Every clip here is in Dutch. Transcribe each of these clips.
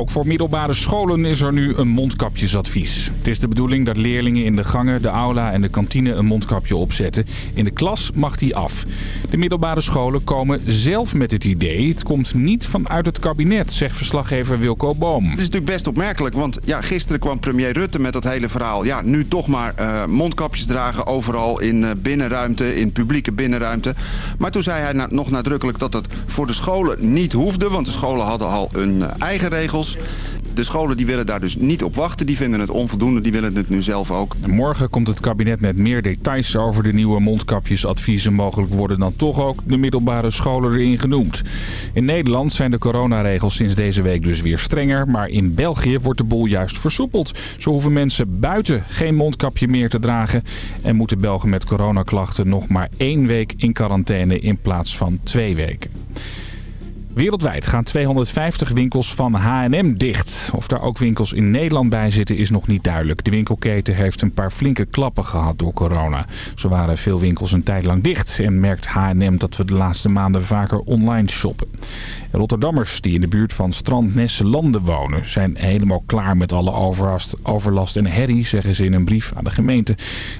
Ook voor middelbare scholen is er nu een mondkapjesadvies. Het is de bedoeling dat leerlingen in de gangen, de aula en de kantine een mondkapje opzetten. In de klas mag die af. De middelbare scholen komen zelf met het idee. Het komt niet vanuit het kabinet, zegt verslaggever Wilco Boom. Het is natuurlijk best opmerkelijk, want ja, gisteren kwam premier Rutte met dat hele verhaal. Ja, nu toch maar uh, mondkapjes dragen overal in uh, binnenruimte, in publieke binnenruimte. Maar toen zei hij nog nadrukkelijk dat het voor de scholen niet hoefde, want de scholen hadden al hun uh, eigen regels. De scholen die willen daar dus niet op wachten. Die vinden het onvoldoende. Die willen het nu zelf ook. Morgen komt het kabinet met meer details over de nieuwe mondkapjesadviezen. Mogelijk worden dan toch ook de middelbare scholen erin genoemd. In Nederland zijn de coronaregels sinds deze week dus weer strenger. Maar in België wordt de boel juist versoepeld. Zo hoeven mensen buiten geen mondkapje meer te dragen. En moeten Belgen met coronaklachten nog maar één week in quarantaine in plaats van twee weken. Wereldwijd gaan 250 winkels van H&M dicht. Of daar ook winkels in Nederland bij zitten is nog niet duidelijk. De winkelketen heeft een paar flinke klappen gehad door corona. Zo waren veel winkels een tijd lang dicht. En merkt H&M dat we de laatste maanden vaker online shoppen. Rotterdammers die in de buurt van Strand Landen wonen... zijn helemaal klaar met alle overlast, overlast en herrie, zeggen ze in een brief aan de gemeente.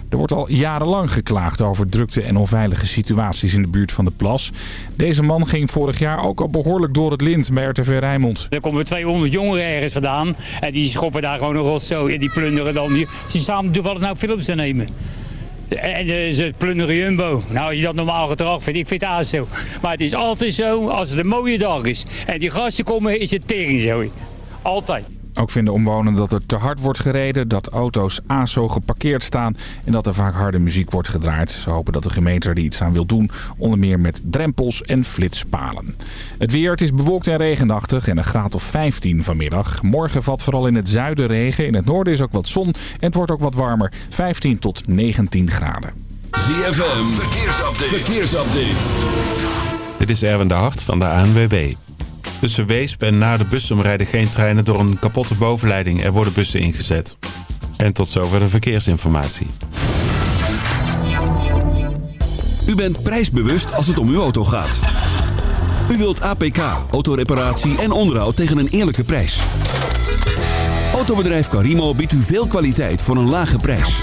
Er wordt al jarenlang geklaagd over drukte en onveilige situaties in de buurt van de plas. Deze man ging vorig jaar ook al door het lint bij RTV Rijnmond. Er komen 200 jongeren ergens vandaan en die schoppen daar gewoon nog zo en die plunderen dan. Ze staan toevallig nou films te nemen. En ze plunderen Jumbo. Nou, je dat normaal gedrag vindt, ik vind het zo. Maar het is altijd zo, als het een mooie dag is en die gasten komen, is het tegen zo. Altijd. Ook vinden omwonenden dat er te hard wordt gereden, dat auto's ASO geparkeerd staan en dat er vaak harde muziek wordt gedraaid. Ze hopen dat de gemeente er iets aan wil doen, onder meer met drempels en flitspalen. Het weer, het is bewolkt en regenachtig en een graad of 15 vanmiddag. Morgen valt vooral in het zuiden regen, in het noorden is ook wat zon en het wordt ook wat warmer, 15 tot 19 graden. ZFM, verkeersupdate. verkeersupdate. Dit is Erwin de Hart van de ANWB. Tussen Weesp en naar de Bussum rijden geen treinen door een kapotte bovenleiding. Er worden bussen ingezet. En tot zover de verkeersinformatie. U bent prijsbewust als het om uw auto gaat. U wilt APK, autoreparatie en onderhoud tegen een eerlijke prijs. Autobedrijf Carimo biedt u veel kwaliteit voor een lage prijs.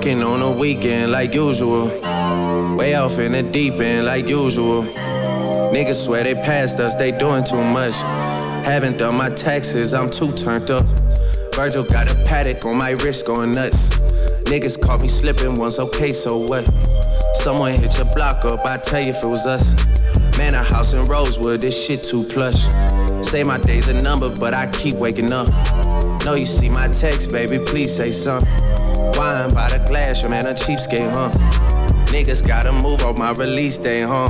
Working on a weekend like usual. Way off in the deep end like usual. Niggas swear they passed us, they doing too much. Haven't done my taxes, I'm too turned up. Virgil got a paddock on my wrist going nuts. Niggas caught me slipping once, okay, so what? Someone hit your block up, I tell you if it was us. Man, a house in Rosewood, this shit too plush. Say my day's a number, but I keep waking up. Know you see my text, baby, please say something. Wine by the glass, your man a cheapskate, huh? Niggas gotta move on my release day, huh?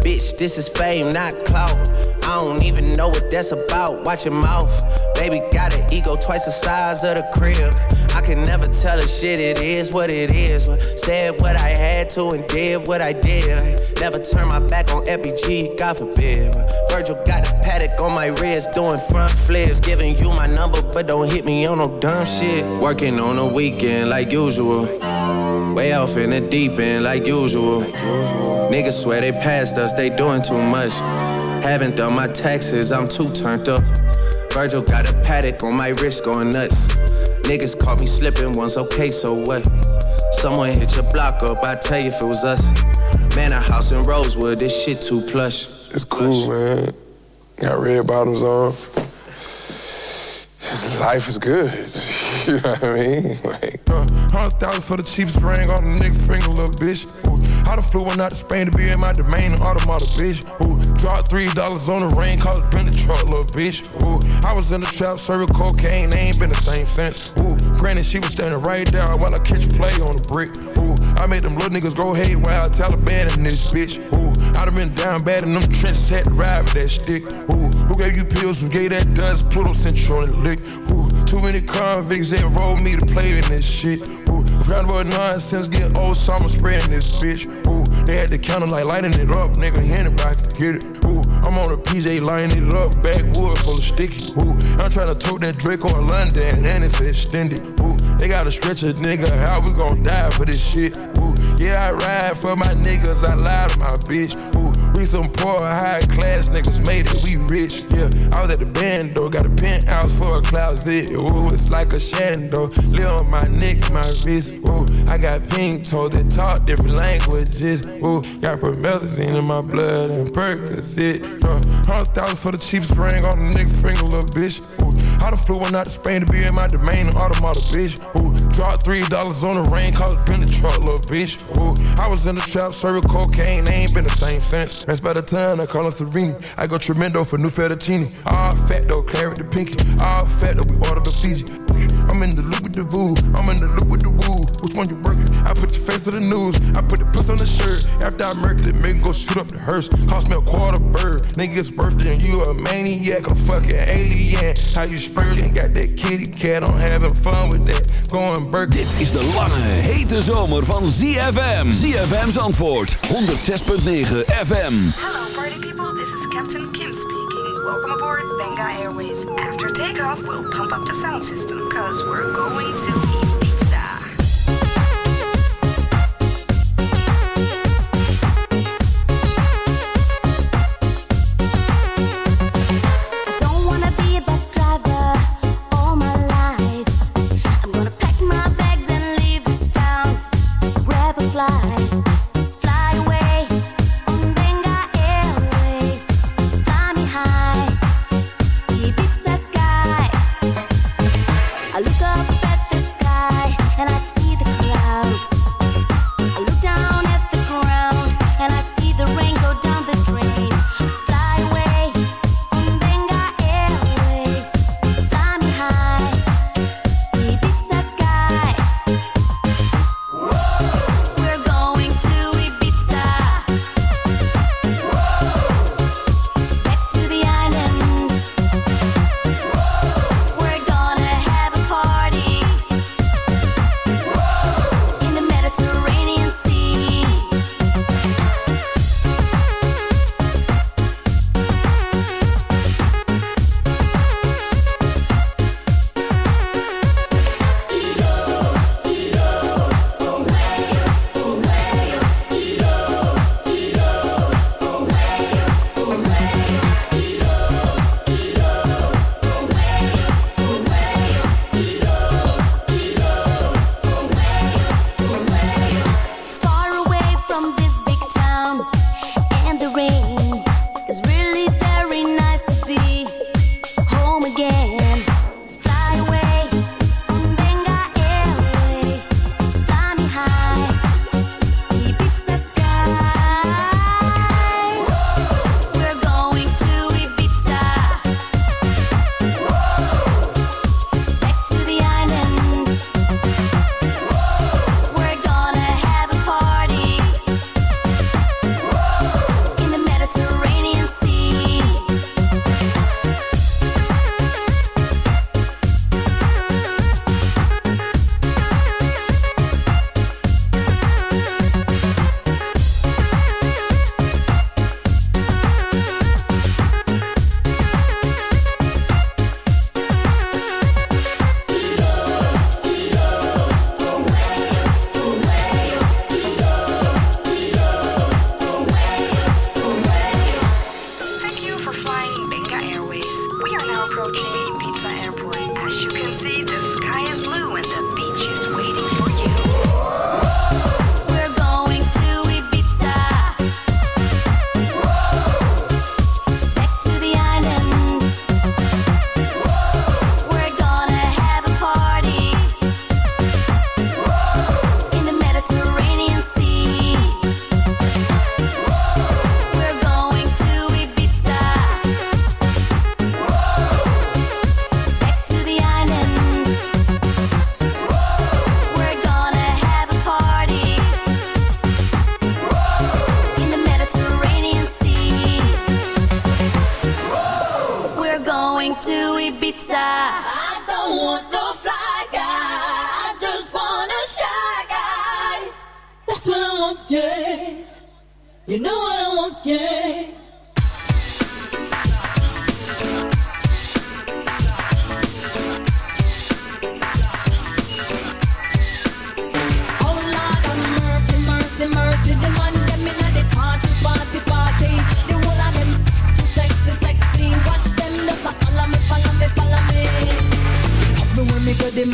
Bitch, this is fame, not clout. I don't even know what that's about. Watch your mouth. Baby got an ego twice the size of the crib. Can never tell a shit, it is what it is. But said what I had to and did what I did. Never turn my back on FBG, God forbid. Virgil got a paddock on my wrist, doing front flips. Giving you my number, but don't hit me on no dumb shit. Working on a weekend like usual. Way off in the deep end like usual. Niggas swear they passed us, they doing too much. Haven't done my taxes, I'm too turned up. Virgil got a paddock on my wrist going nuts. Niggas caught me slipping once, okay, so what? Someone hit your block up, I tell you if it was us. Man, a house in Rosewood, this shit too plush. It's cool, man. Got red bottoms on. Life is good. you know what I mean? Like, uh, Hundred thousand for the cheapest ring on the nigga finger, little bitch. I done flew one out to Spain to be in my domain, automata, bitch. Ooh, dropped three dollars on the rain, called it been the truck, little bitch. Ooh, I was in the trap, serving cocaine, they ain't been the same since. Ooh, granted, she was standing right there while I catch play on the brick. Ooh, I made them little niggas go haywire, Taliban in this bitch. Ooh, I done been down bad in them trenches, had to ride with that stick. Ooh, who gave you pills, who gave that dust, Pluto Central and lick. Ooh, too many convicts that rolled me to play in this shit. Ooh, round about nonsense, get old summer spreading this bitch. Ooh, they had the counter like lighting it up, nigga, anybody get it. Ooh, I'm on a PJ lining it up, backwood full of sticky. Ooh, I'm trying to tote that Draco or London, and it's extended. Ooh, they gotta stretch a nigga, how we gon' die for this shit? Ooh, yeah, I ride for my niggas, I lie to my bitch. Ooh, we some poor, high class niggas made it, we rich. Yeah, I was at the band though, got a penthouse for a closet. Ooh, it's like a shando, live on my neck, my wrist. Ooh, I got pink toes that talk different languages. Ooh, got promethazine in my blood and Percocet. Hundred thousand for the cheapest ring on the nigga finger, little bitch. Ooh, I done flew one out to Spain to be in my domain, automata, bitch. Ooh, dropped three dollars on the rain, called it the truck, little bitch. Ooh, I was in the trap, serving cocaine, they ain't been the same since. That's by the time I call him Serene. I go tremendo for new fettuccine. All fat though, claret the pinky. All fat though, we order the Fiji. I'm in the loop with the voo, I'm in the loop with the woo. Which one you working? I put your face to the news, I put the puss on the shirt. After I murked it, make go shoot up the hearse. Cost me a quarter bird. Nigga's birthday and you a maniac, a fucking alien. How you spurting? Got that kitty cat, I'm having fun with that. Going Burke. Dit is de lange, hete zomer van ZFM. ZFM's antwoord, 106.9 FM. Hello party people, this is Captain Kim speaking. Welcome aboard Benga Airways. After takeoff, we'll pump up the sound system, cause we're going to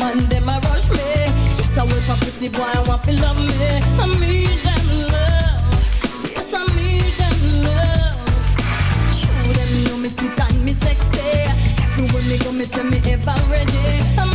man, them a rush me. Yes, I work for pretty boy, and want to love me. I need them love. Yes, I need them love. Show them know me sweet and me sexy. Everywhere me go, me say me ever ready. I'm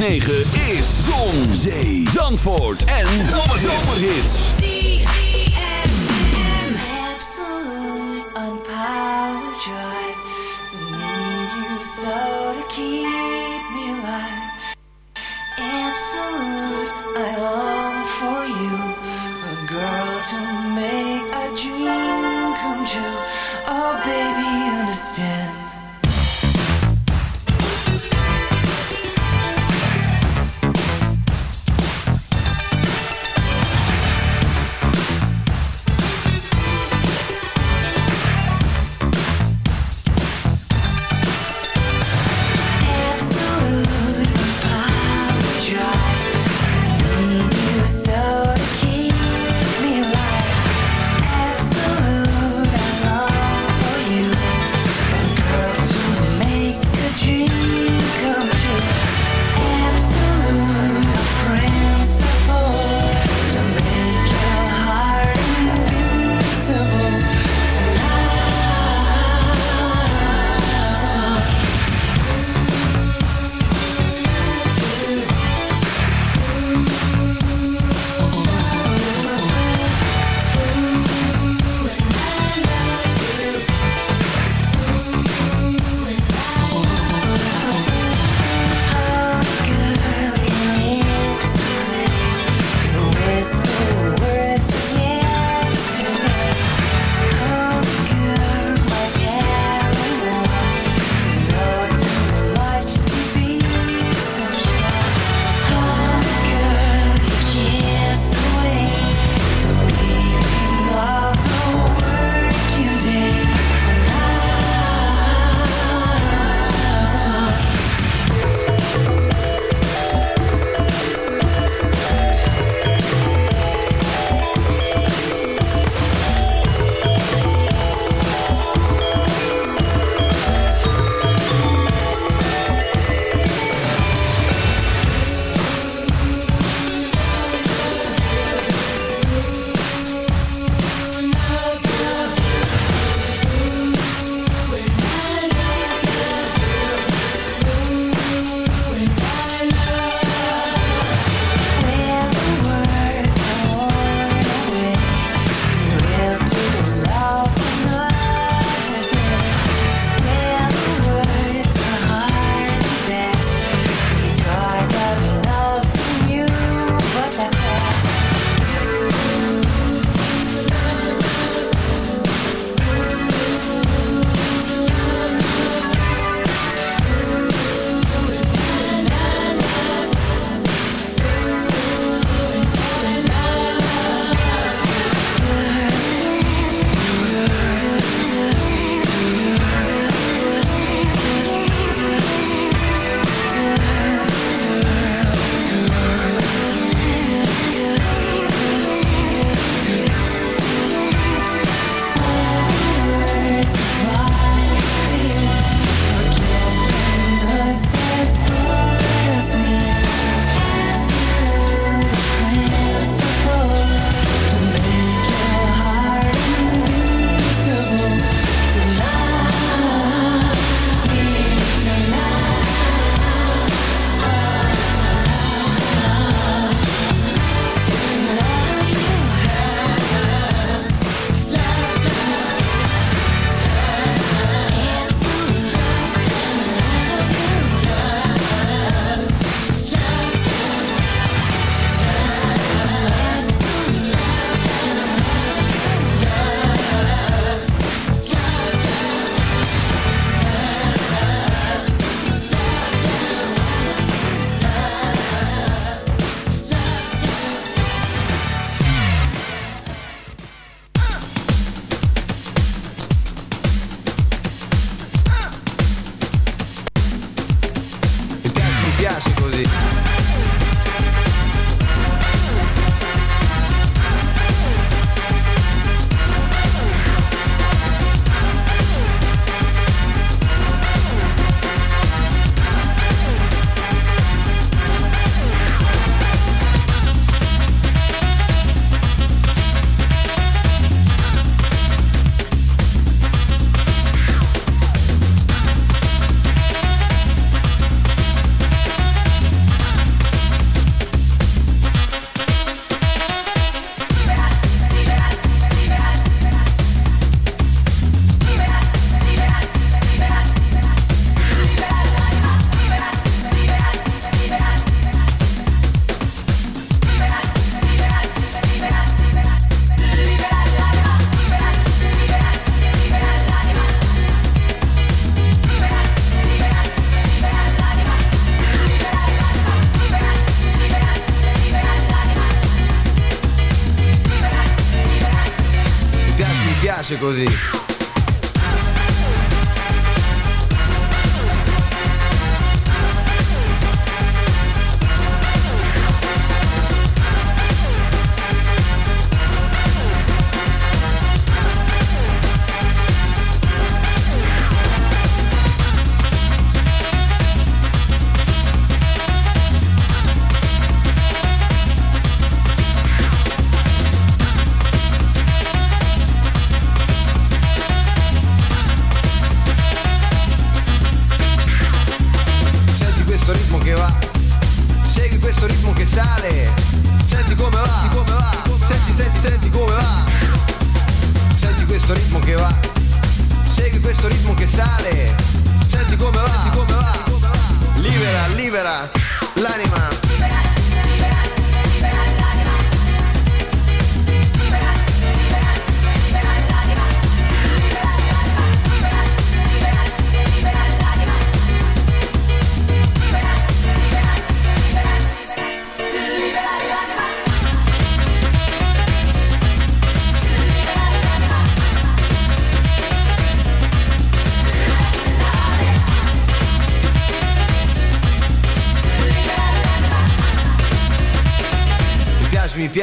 9.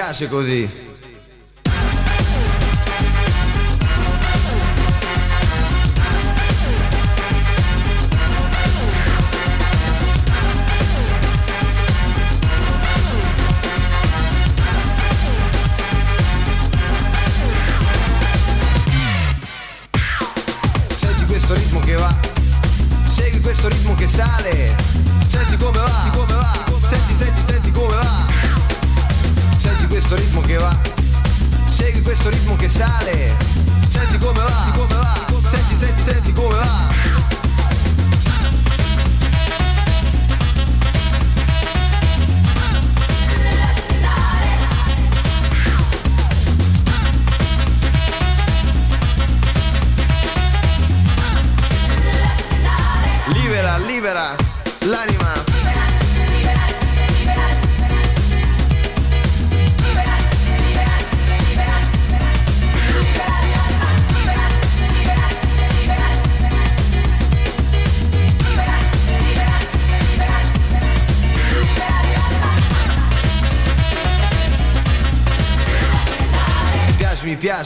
piace così.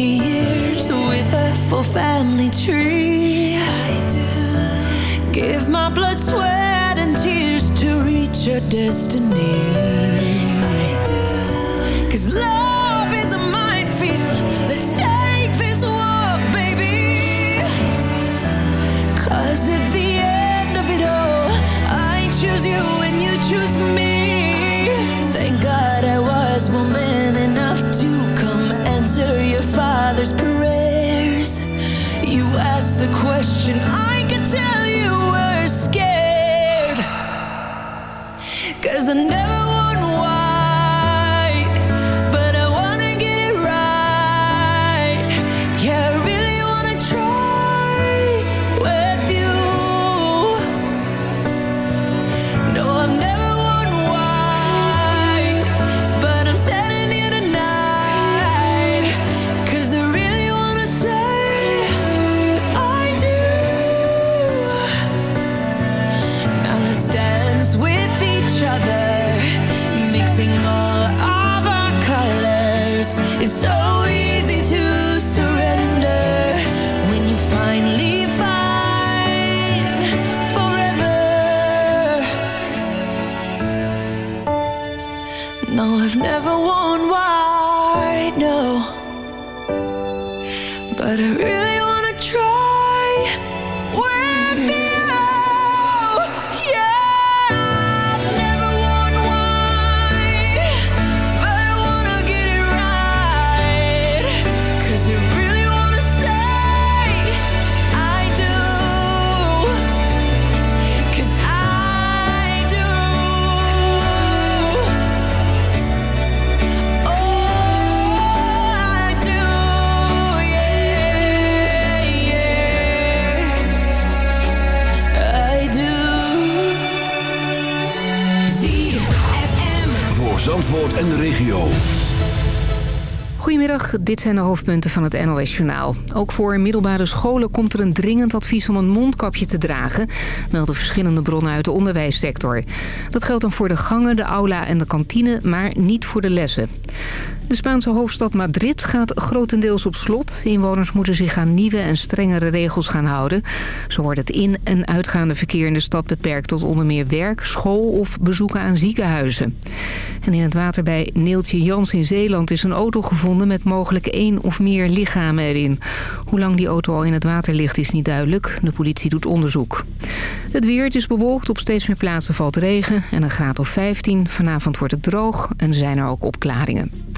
60 years with a full family tree. I do give my blood, sweat, and tears to reach a destiny. Dit zijn de hoofdpunten van het NOS-journaal. Ook voor middelbare scholen komt er een dringend advies om een mondkapje te dragen... melden verschillende bronnen uit de onderwijssector. Dat geldt dan voor de gangen, de aula en de kantine, maar niet voor de lessen. De Spaanse hoofdstad Madrid gaat grotendeels op slot. Inwoners moeten zich aan nieuwe en strengere regels gaan houden. Zo wordt het in- en uitgaande verkeer in de stad beperkt... tot onder meer werk, school of bezoeken aan ziekenhuizen. En in het water bij Neeltje Jans in Zeeland is een auto gevonden... met mogelijk één of meer lichamen erin. Hoe lang die auto al in het water ligt is niet duidelijk. De politie doet onderzoek. Het weer, het is bewolkt. Op steeds meer plaatsen valt regen. En een graad of 15. Vanavond wordt het droog en zijn er ook opklaringen.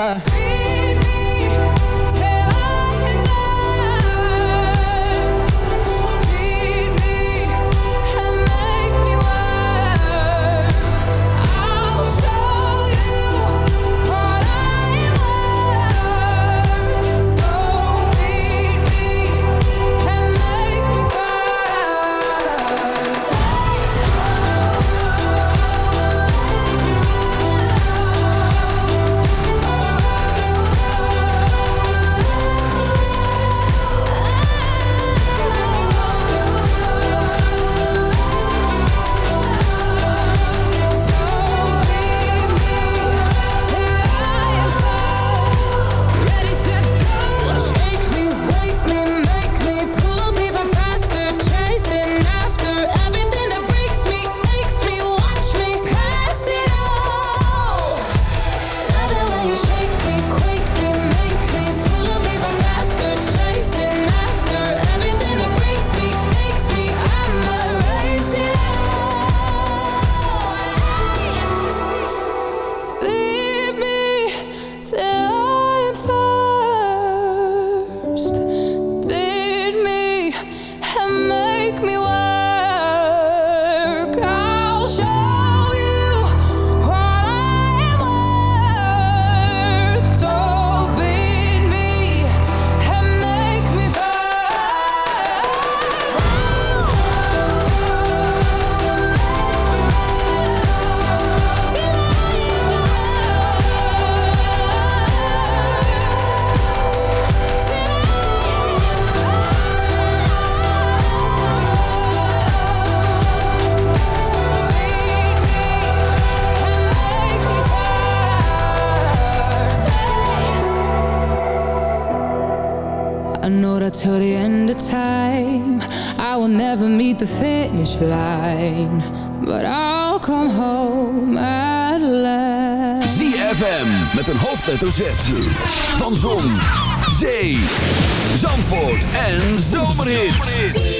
try. line, but I'll come home at last. ZFM met een hoofdletter Z van Zon, Zee, Zandvoort en zomerhit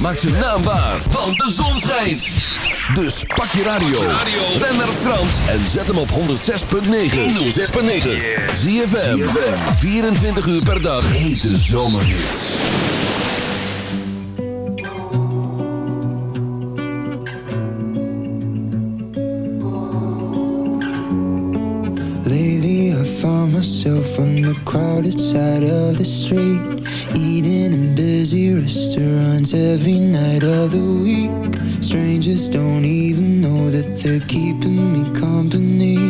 maak ze naambaar want de zon schijnt. Dus pak je radio, ren naar Frans en zet hem op 106.9. 106.9. Zie je 24 uur per dag. Hete zomerhits. Lady, I found myself on the crowded side of the street. Eating in busy restaurants every night of the week. Strangers don't even know that they're keeping me company.